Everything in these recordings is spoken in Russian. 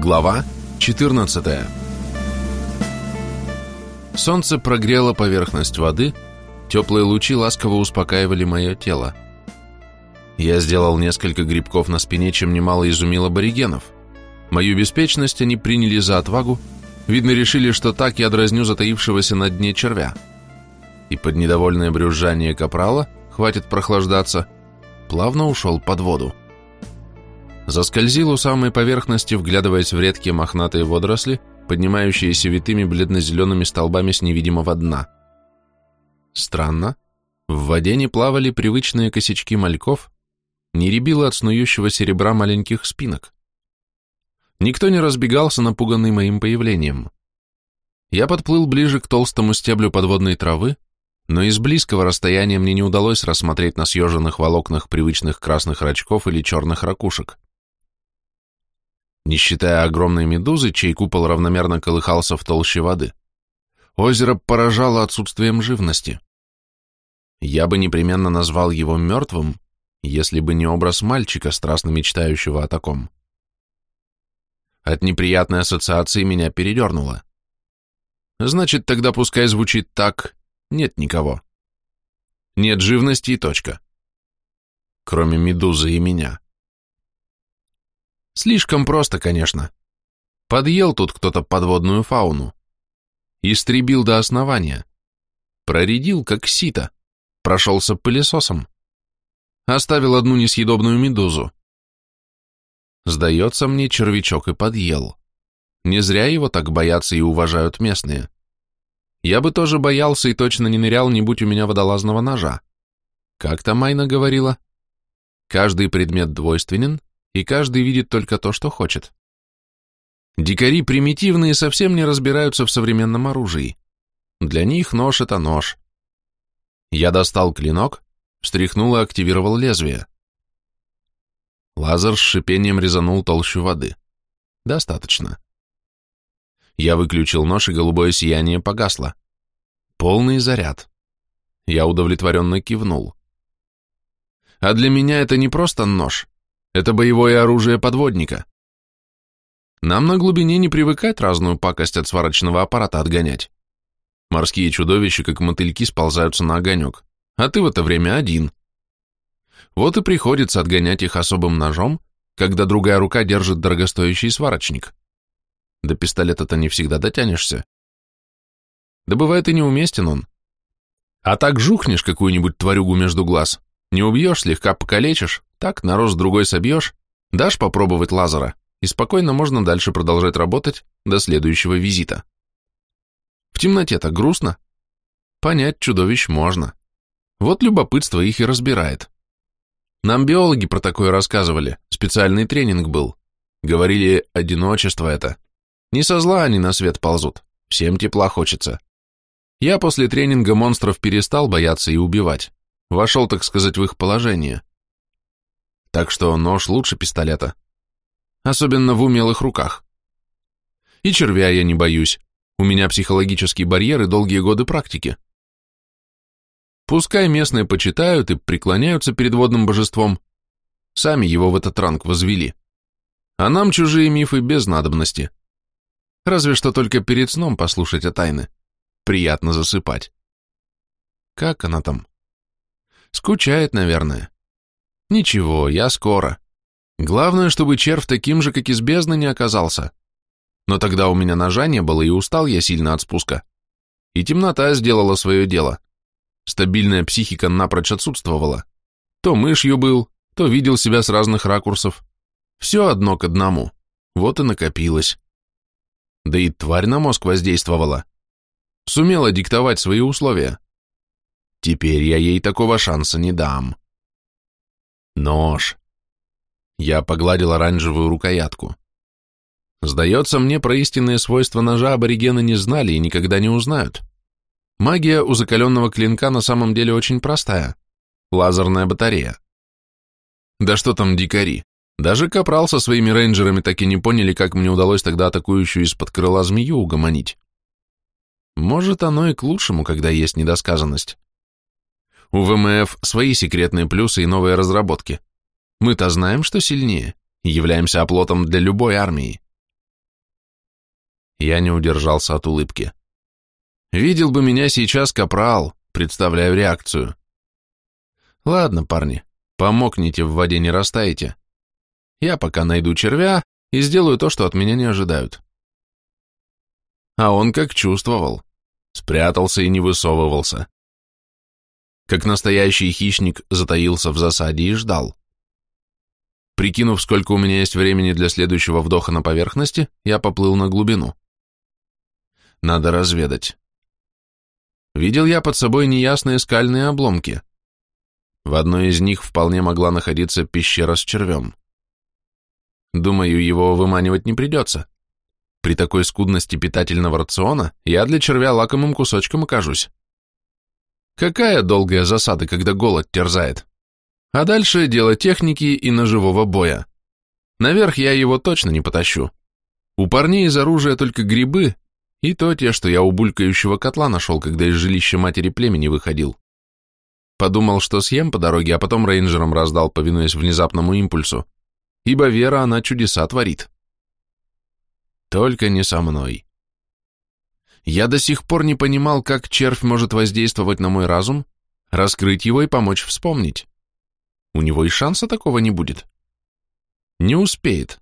Глава 14 Солнце прогрело поверхность воды, теплые лучи ласково успокаивали мое тело. Я сделал несколько грибков на спине, чем немало изумил аборигенов. Мою беспечность они приняли за отвагу, видно, решили, что так я дразню затаившегося на дне червя. И под недовольное брюзжание капрала, хватит прохлаждаться, плавно ушел под воду. Заскользил у самой поверхности, вглядываясь в редкие мохнатые водоросли, поднимающиеся витыми бледно-зелеными столбами с невидимого дна. Странно, в воде не плавали привычные косячки мальков, не рябило от снующего серебра маленьких спинок. Никто не разбегался, напуганный моим появлением. Я подплыл ближе к толстому стеблю подводной травы, но из близкого расстояния мне не удалось рассмотреть на съеженных волокнах привычных красных рачков или черных ракушек не считая огромной медузы, чей купол равномерно колыхался в толще воды. Озеро поражало отсутствием живности. Я бы непременно назвал его мертвым, если бы не образ мальчика, страстно мечтающего о таком. От неприятной ассоциации меня передернуло. Значит, тогда пускай звучит так «нет никого». Нет живности и точка. Кроме медузы и меня. Слишком просто, конечно. Подъел тут кто-то подводную фауну. Истребил до основания. Проредил, как сито. Прошелся пылесосом. Оставил одну несъедобную медузу. Сдается мне, червячок и подъел. Не зря его так боятся и уважают местные. Я бы тоже боялся и точно не нырял, не будь у меня водолазного ножа. Как-то Майна говорила, каждый предмет двойственен, и каждый видит только то, что хочет. Дикари примитивные совсем не разбираются в современном оружии. Для них нож — это нож. Я достал клинок, встряхнул и активировал лезвие. Лазер с шипением резанул толщу воды. Достаточно. Я выключил нож, и голубое сияние погасло. Полный заряд. Я удовлетворенно кивнул. А для меня это не просто нож, это боевое оружие подводника. Нам на глубине не привыкать разную пакость от сварочного аппарата отгонять. Морские чудовища, как мотыльки, сползаются на огонек, а ты в это время один. Вот и приходится отгонять их особым ножом, когда другая рука держит дорогостоящий сварочник. До пистолета-то не всегда дотянешься. Да бывает и неуместен он. А так жухнешь какую-нибудь тварюгу между глаз, не убьешь, слегка покалечишь, так, на рост другой собьешь, дашь попробовать лазера, и спокойно можно дальше продолжать работать до следующего визита. В темноте-то грустно. Понять чудовищ можно. Вот любопытство их и разбирает. Нам биологи про такое рассказывали, специальный тренинг был. Говорили, одиночество это. Не со зла они на свет ползут, всем тепла хочется. Я после тренинга монстров перестал бояться и убивать. Вошел, так сказать, в их положение так что нож лучше пистолета. Особенно в умелых руках. И червя я не боюсь, у меня психологический барьер и долгие годы практики. Пускай местные почитают и преклоняются перед водным божеством, сами его в этот ранг возвели. А нам чужие мифы без надобности. Разве что только перед сном послушать о тайны. Приятно засыпать. Как она там? Скучает, наверное. Ничего, я скоро. Главное, чтобы червь таким же, как из бездны, не оказался. Но тогда у меня ножа не было, и устал я сильно от спуска. И темнота сделала свое дело. Стабильная психика напрочь отсутствовала. То мышью был, то видел себя с разных ракурсов. Все одно к одному. Вот и накопилось. Да и тварь на мозг воздействовала. Сумела диктовать свои условия. Теперь я ей такого шанса не дам. Нож. Я погладил оранжевую рукоятку. Сдается мне, про истинные свойства ножа аборигены не знали и никогда не узнают. Магия у закаленного клинка на самом деле очень простая. Лазерная батарея. Да что там дикари. Даже Капрал со своими рейнджерами так и не поняли, как мне удалось тогда атакующую из-под крыла змею угомонить. Может, оно и к лучшему, когда есть недосказанность. У ВМФ свои секретные плюсы и новые разработки. Мы-то знаем, что сильнее, и являемся оплотом для любой армии. Я не удержался от улыбки. Видел бы меня сейчас капрал, представляю реакцию. Ладно, парни, помокните в воде, не растаете. Я пока найду червя и сделаю то, что от меня не ожидают. А он как чувствовал. Спрятался и не высовывался. Как настоящий хищник затаился в засаде и ждал. Прикинув, сколько у меня есть времени для следующего вдоха на поверхности, я поплыл на глубину. Надо разведать. Видел я под собой неясные скальные обломки. В одной из них вполне могла находиться пещера с червем. Думаю, его выманивать не придется. При такой скудности питательного рациона я для червя лакомым кусочком окажусь. Какая долгая засада, когда голод терзает? А дальше дело техники и ножевого боя. Наверх я его точно не потащу. У парней из оружия только грибы, и то те, что я у булькающего котла нашел, когда из жилища матери племени выходил. Подумал, что съем по дороге, а потом рейнджерам раздал, повинуясь внезапному импульсу ибо вера, она чудеса творит. Только не со мной. Я до сих пор не понимал, как червь может воздействовать на мой разум, раскрыть его и помочь вспомнить. У него и шанса такого не будет. Не успеет.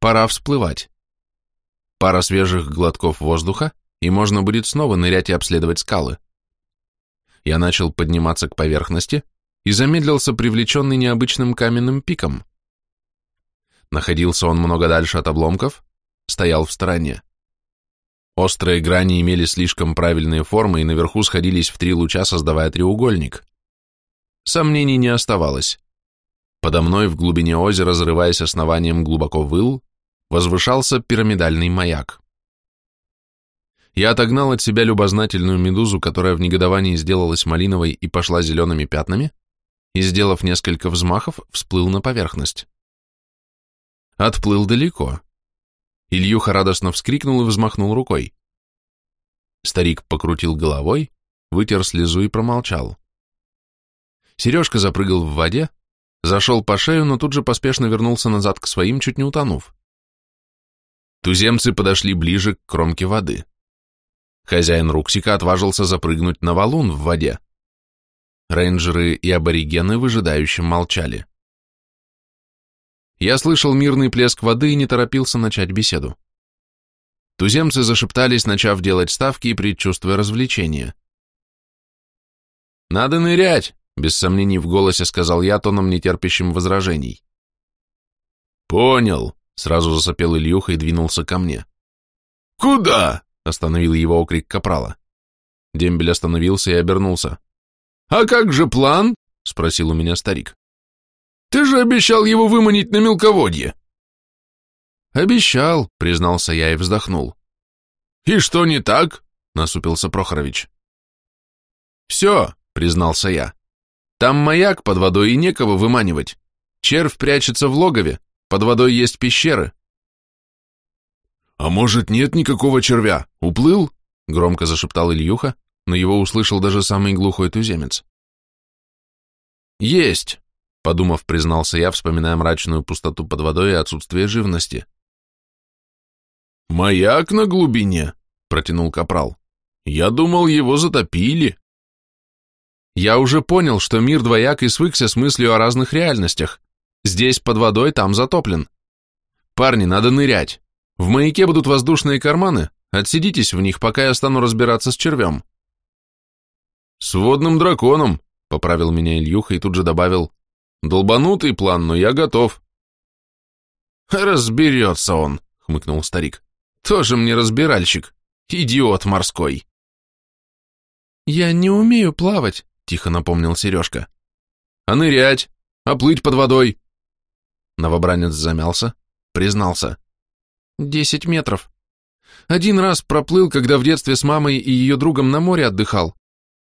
Пора всплывать. Пара свежих глотков воздуха, и можно будет снова нырять и обследовать скалы. Я начал подниматься к поверхности, и замедлился привлеченный необычным каменным пиком. Находился он много дальше от обломков, стоял в стороне. Острые грани имели слишком правильные формы и наверху сходились в три луча, создавая треугольник. Сомнений не оставалось. Подо мной в глубине озера, разрываясь основанием глубоко выл, возвышался пирамидальный маяк. Я отогнал от себя любознательную медузу, которая в негодовании сделалась малиновой и пошла зелеными пятнами, и, сделав несколько взмахов, всплыл на поверхность. Отплыл далеко. Ильюха радостно вскрикнул и взмахнул рукой. Старик покрутил головой, вытер слезу и промолчал. Сережка запрыгал в воде, зашел по шею, но тут же поспешно вернулся назад к своим, чуть не утонув. Туземцы подошли ближе к кромке воды. Хозяин Руксика отважился запрыгнуть на валун в воде. Рейнджеры и аборигены выжидающим молчали. Я слышал мирный плеск воды и не торопился начать беседу. Туземцы зашептались, начав делать ставки и предчувствуя развлечения. «Надо нырять!» — без сомнений в голосе сказал я, тоном нетерпящим возражений. «Понял!» — сразу засопел Ильюха и двинулся ко мне. «Куда?» — остановил его окрик капрала. Дембель остановился и обернулся. «А как же план?» — спросил у меня старик. «Ты же обещал его выманить на мелководье». «Обещал», — признался я и вздохнул. «И что не так?» — насупился Прохорович. «Все», — признался я. «Там маяк под водой и некого выманивать. Червь прячется в логове, под водой есть пещеры». «А может, нет никакого червя? Уплыл?» — громко зашептал Ильюха, но его услышал даже самый глухой туземец. «Есть!» — подумав, признался я, вспоминая мрачную пустоту под водой и отсутствие живности. «Маяк на глубине!» — протянул капрал. «Я думал, его затопили!» Я уже понял, что мир двояк и свыкся с мыслью о разных реальностях. Здесь под водой, там затоплен. Парни, надо нырять. В маяке будут воздушные карманы, отсидитесь в них, пока я стану разбираться с червем. «С водным драконом», — поправил меня Ильюха и тут же добавил. «Долбанутый план, но я готов». «Разберется он», — хмыкнул старик. «Тоже мне разбиральщик. Идиот морской». «Я не умею плавать», — тихо напомнил Сережка. «А нырять? А плыть под водой?» Новобранец замялся, признался. «Десять метров. Один раз проплыл, когда в детстве с мамой и ее другом на море отдыхал.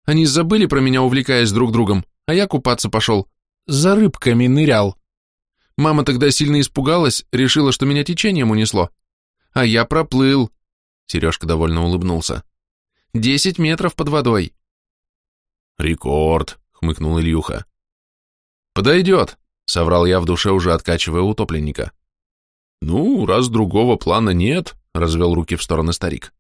Они забыли про меня, увлекаясь друг другом, а я купаться пошел. За рыбками нырял. Мама тогда сильно испугалась, решила, что меня течением унесло. А я проплыл. Сережка довольно улыбнулся. Десять метров под водой. Рекорд, хмыкнул Ильюха. Подойдет, соврал я в душе, уже откачивая утопленника. Ну, раз другого плана нет, развел руки в стороны старик.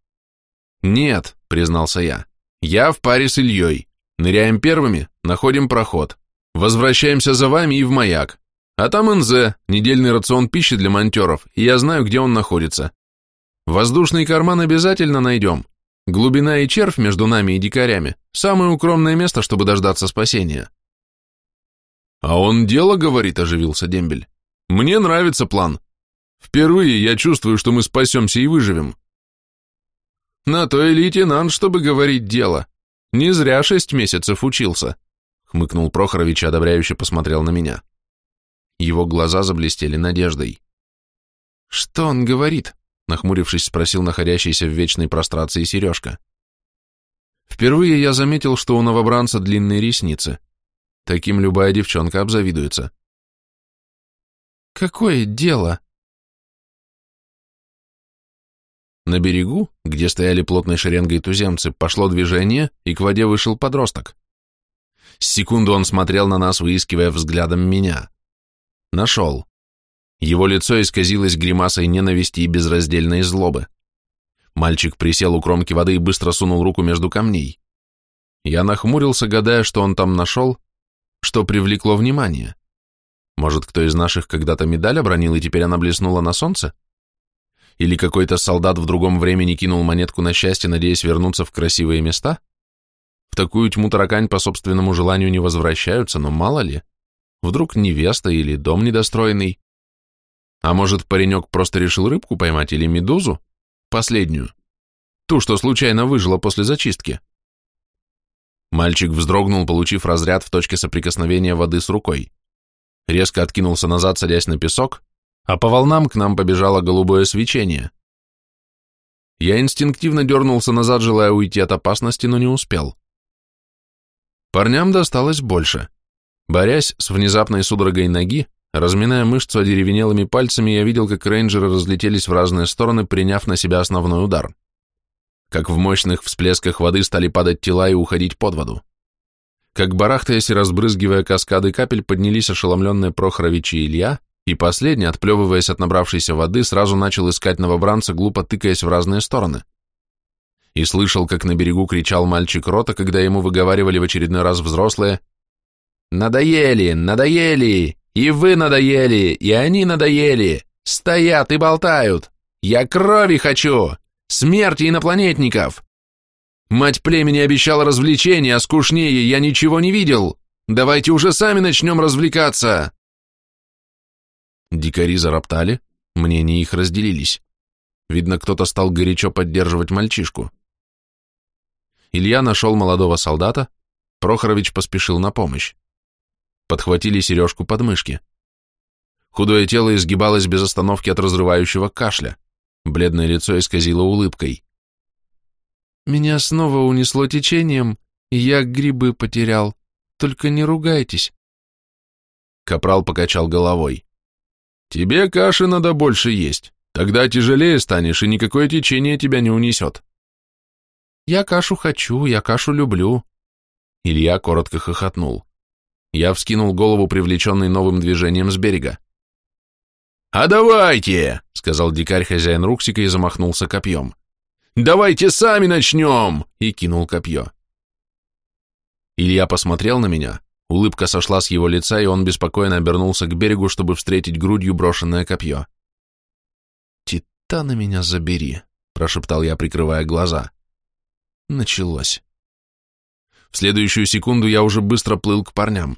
Нет, признался я. Я в паре с Ильей. Ныряем первыми, находим проход. Возвращаемся за вами и в маяк. А там НЗ, недельный рацион пищи для монтеров, и я знаю, где он находится. Воздушный карман обязательно найдем. Глубина и червь между нами и дикарями – самое укромное место, чтобы дождаться спасения. А он дело говорит, оживился Дембель. Мне нравится план. Впервые я чувствую, что мы спасемся и выживем. На то и лейтенант, чтобы говорить дело. Не зря шесть месяцев учился, хмыкнул Прохорович и одобряюще посмотрел на меня. Его глаза заблестели надеждой. Что он говорит? нахмурившись, спросил находящийся в вечной прострации Сережка. Впервые я заметил, что у новобранца длинные ресницы. Таким любая девчонка обзавидуется. «Какое дело?» На берегу, где стояли плотной шеренгой туземцы, пошло движение, и к воде вышел подросток. Секунду он смотрел на нас, выискивая взглядом меня. Нашел. Его лицо исказилось гримасой ненависти и безраздельной злобы. Мальчик присел у кромки воды и быстро сунул руку между камней. Я нахмурился, гадая, что он там нашел, что привлекло внимание. Может, кто из наших когда-то медаль обронил, и теперь она блеснула на солнце? Или какой-то солдат в другом времени кинул монетку на счастье, надеясь вернуться в красивые места? В такую тьму таракань по собственному желанию не возвращаются, но мало ли. Вдруг невеста или дом недостроенный. А может, паренек просто решил рыбку поймать или медузу? Последнюю. Ту, что случайно выжила после зачистки. Мальчик вздрогнул, получив разряд в точке соприкосновения воды с рукой. Резко откинулся назад, садясь на песок, а по волнам к нам побежало голубое свечение. Я инстинктивно дернулся назад, желая уйти от опасности, но не успел. Парням досталось больше. Борясь с внезапной судорогой ноги, Разминая мышцу одеревенелыми пальцами, я видел, как рейнджеры разлетелись в разные стороны, приняв на себя основной удар. Как в мощных всплесках воды стали падать тела и уходить под воду. Как барахтаясь и разбрызгивая каскады капель, поднялись ошеломленные Прохорович и Илья, и последний, отплевываясь от набравшейся воды, сразу начал искать новобранца, глупо тыкаясь в разные стороны. И слышал, как на берегу кричал мальчик рота, когда ему выговаривали в очередной раз взрослые «Надоели! Надоели! И вы надоели, и они надоели. Стоят и болтают. Я крови хочу. Смерти инопланетников. Мать племени обещала развлечения, а скучнее я ничего не видел. Давайте уже сами начнем развлекаться. Дикари зароптали, мнения их разделились. Видно, кто-то стал горячо поддерживать мальчишку. Илья нашел молодого солдата, Прохорович поспешил на помощь подхватили сережку под мышки. Худое тело изгибалось без остановки от разрывающего кашля. Бледное лицо исказило улыбкой. «Меня снова унесло течением, и я грибы потерял. Только не ругайтесь». Капрал покачал головой. «Тебе каши надо больше есть. Тогда тяжелее станешь, и никакое течение тебя не унесет». «Я кашу хочу, я кашу люблю». Илья коротко хохотнул. Я вскинул голову, привлеченный новым движением с берега. «А давайте!» — сказал дикарь хозяин Руксика и замахнулся копьем. «Давайте сами начнем!» — и кинул копье. Илья посмотрел на меня, улыбка сошла с его лица, и он беспокойно обернулся к берегу, чтобы встретить грудью брошенное копье. «Титана меня забери!» — прошептал я, прикрывая глаза. Началось. В следующую секунду я уже быстро плыл к парням.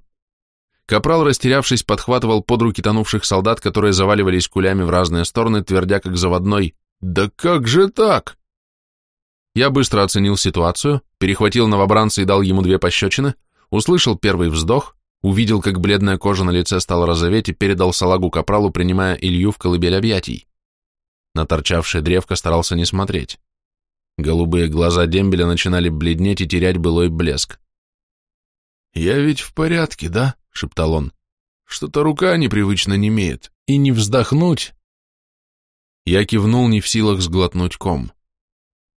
Капрал, растерявшись, подхватывал под руки тонувших солдат, которые заваливались кулями в разные стороны, твердя как заводной «Да как же так?». Я быстро оценил ситуацию, перехватил новобранца и дал ему две пощечины, услышал первый вздох, увидел, как бледная кожа на лице стала розоветь и передал салагу капралу, принимая Илью в колыбель объятий. На торчавшее древко старался не смотреть. Голубые глаза дембеля начинали бледнеть и терять былой блеск. «Я ведь в порядке, да?» шептал он. Что-то рука непривычно немеет, и не вздохнуть. Я кивнул, не в силах сглотнуть ком.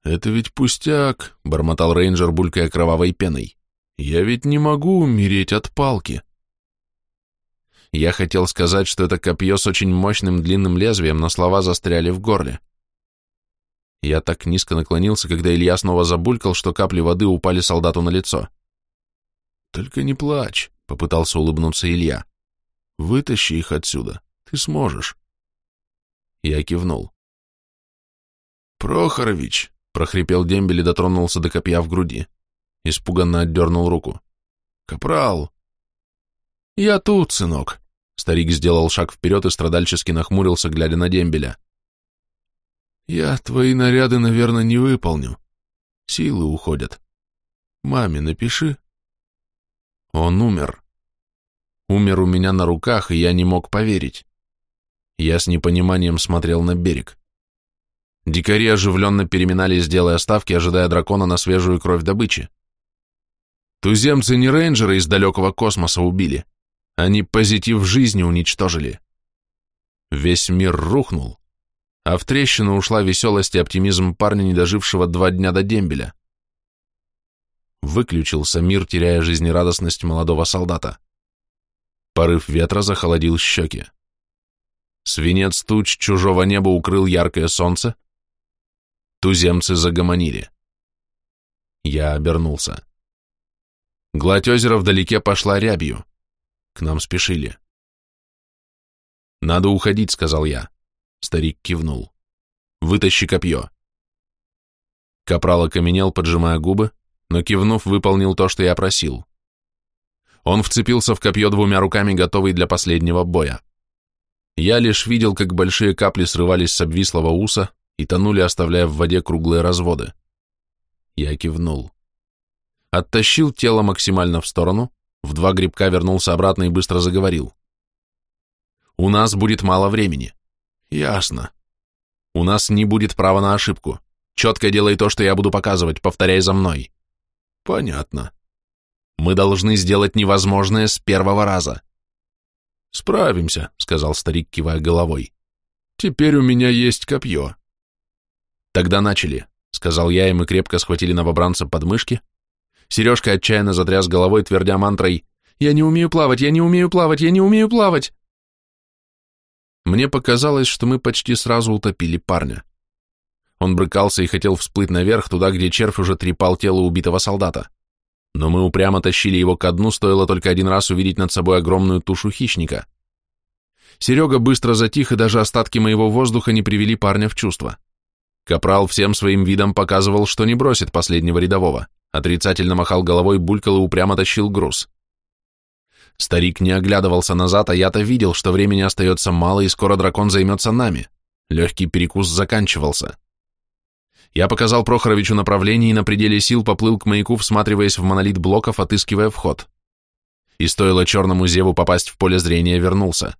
«Это ведь пустяк», — бормотал рейнджер, булькая кровавой пеной. «Я ведь не могу умереть от палки». Я хотел сказать, что это копье с очень мощным длинным лезвием, но слова застряли в горле. Я так низко наклонился, когда Илья снова забулькал, что капли воды упали солдату на лицо. «Только не плачь», — попытался улыбнуться Илья. «Вытащи их отсюда. Ты сможешь». Я кивнул. «Прохорович», — прохрипел дембель и дотронулся до копья в груди. Испуганно отдернул руку. «Капрал!» «Я тут, сынок!» Старик сделал шаг вперед и страдальчески нахмурился, глядя на дембеля. «Я твои наряды, наверное, не выполню. Силы уходят. Маме напиши». Он умер. Умер у меня на руках, и я не мог поверить. Я с непониманием смотрел на берег. Дикари оживленно переминались, делая ставки, ожидая дракона на свежую кровь добычи. Туземцы не рейнджеры из далекого космоса убили. Они позитив жизни уничтожили. Весь мир рухнул, а в трещину ушла веселость и оптимизм парня, не дожившего два дня до дембеля. Выключился мир, теряя жизнерадостность молодого солдата. Порыв ветра захолодил щеки. Свинец туч чужого неба укрыл яркое солнце. Туземцы загомонили. Я обернулся. Гладь озера вдалеке пошла рябью. К нам спешили. «Надо уходить», — сказал я. Старик кивнул. «Вытащи копье». Капрал окаменел, поджимая губы, но, кивнув, выполнил то, что я просил. Он вцепился в копье двумя руками, готовый для последнего боя. Я лишь видел, как большие капли срывались с обвислого уса и тонули, оставляя в воде круглые разводы. Я кивнул оттащил тело максимально в сторону, в два грибка вернулся обратно и быстро заговорил. «У нас будет мало времени». «Ясно». «У нас не будет права на ошибку. Четко делай то, что я буду показывать, повторяй за мной». «Понятно». «Мы должны сделать невозможное с первого раза». «Справимся», — сказал старик, кивая головой. «Теперь у меня есть копье». «Тогда начали», — сказал я, и мы крепко схватили новобранца под мышки, Сережка отчаянно затряс головой, твердя мантрой «Я не умею плавать, я не умею плавать, я не умею плавать!» Мне показалось, что мы почти сразу утопили парня. Он брыкался и хотел всплыть наверх, туда, где червь уже трепал тело убитого солдата. Но мы упрямо тащили его ко дну, стоило только один раз увидеть над собой огромную тушу хищника. Серега быстро затих, и даже остатки моего воздуха не привели парня в чувство. Капрал всем своим видом показывал, что не бросит последнего рядового. Отрицательно махал головой, булькал и упрямо тащил груз. Старик не оглядывался назад, а я-то видел, что времени остается мало, и скоро дракон займется нами. Легкий перекус заканчивался. Я показал Прохоровичу направление и на пределе сил поплыл к маяку, всматриваясь в монолит блоков, отыскивая вход. И стоило черному зеву попасть в поле зрения, вернулся.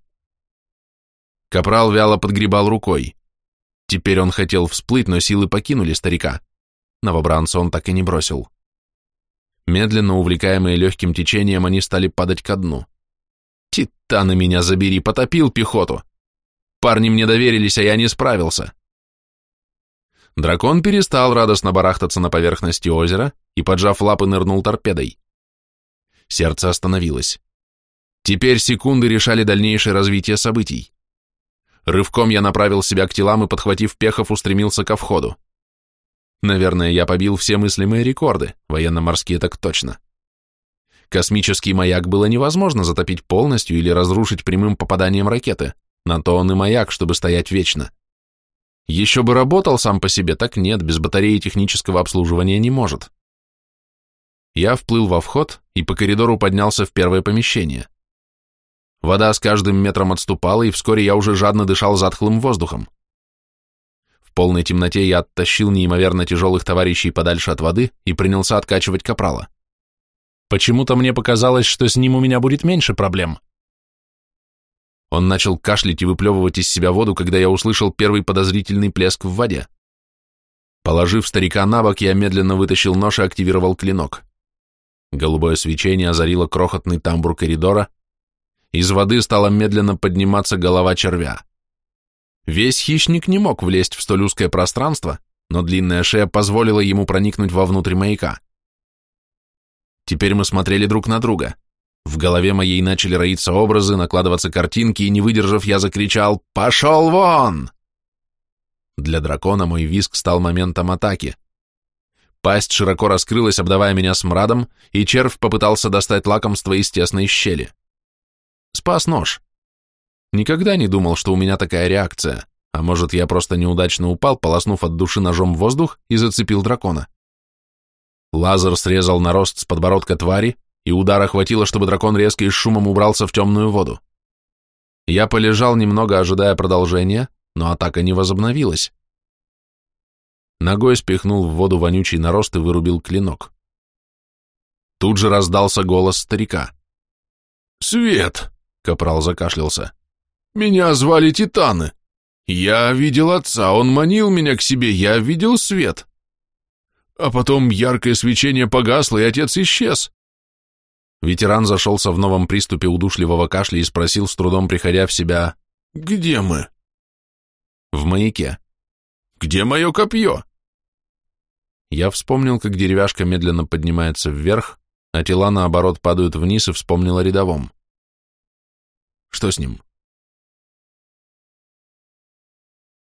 Капрал вяло подгребал рукой. Теперь он хотел всплыть, но силы покинули старика. Новобранца он так и не бросил. Медленно, увлекаемые легким течением, они стали падать ко дну. «Титаны меня забери, потопил пехоту! Парни мне доверились, а я не справился!» Дракон перестал радостно барахтаться на поверхности озера и, поджав лапы, нырнул торпедой. Сердце остановилось. Теперь секунды решали дальнейшее развитие событий. Рывком я направил себя к телам и, подхватив пехов, устремился ко входу. Наверное, я побил все мыслимые рекорды, военно-морские так точно. Космический маяк было невозможно затопить полностью или разрушить прямым попаданием ракеты, на то он и маяк, чтобы стоять вечно. Еще бы работал сам по себе, так нет, без батареи технического обслуживания не может. Я вплыл во вход и по коридору поднялся в первое помещение. Вода с каждым метром отступала, и вскоре я уже жадно дышал затхлым воздухом. В полной темноте я оттащил неимоверно тяжелых товарищей подальше от воды и принялся откачивать капрала. Почему-то мне показалось, что с ним у меня будет меньше проблем. Он начал кашлять и выплевывать из себя воду, когда я услышал первый подозрительный плеск в воде. Положив старика на бок, я медленно вытащил нож и активировал клинок. Голубое свечение озарило крохотный тамбур коридора. Из воды стала медленно подниматься голова червя. Весь хищник не мог влезть в столь узкое пространство, но длинная шея позволила ему проникнуть вовнутрь маяка. Теперь мы смотрели друг на друга. В голове моей начали роиться образы, накладываться картинки, и, не выдержав, я закричал «Пошел вон!». Для дракона мой визг стал моментом атаки. Пасть широко раскрылась, обдавая меня смрадом, и червь попытался достать лакомство из тесной щели. Спас нож. Никогда не думал, что у меня такая реакция, а может, я просто неудачно упал, полоснув от души ножом воздух и зацепил дракона. Лазер срезал нарост с подбородка твари, и удара хватило, чтобы дракон резко и с шумом убрался в темную воду. Я полежал немного, ожидая продолжения, но атака не возобновилась. Ногой спихнул в воду вонючий нарост и вырубил клинок. Тут же раздался голос старика. «Свет!» — капрал закашлялся. «Меня звали Титаны. Я видел отца, он манил меня к себе, я видел свет. А потом яркое свечение погасло, и отец исчез. Ветеран зашелся в новом приступе удушливого кашля и спросил, с трудом приходя в себя, «Где мы?» «В маяке». «Где мое копье?» Я вспомнил, как деревяшка медленно поднимается вверх, а тела, наоборот, падают вниз, и вспомнил о рядовом. Что с ним?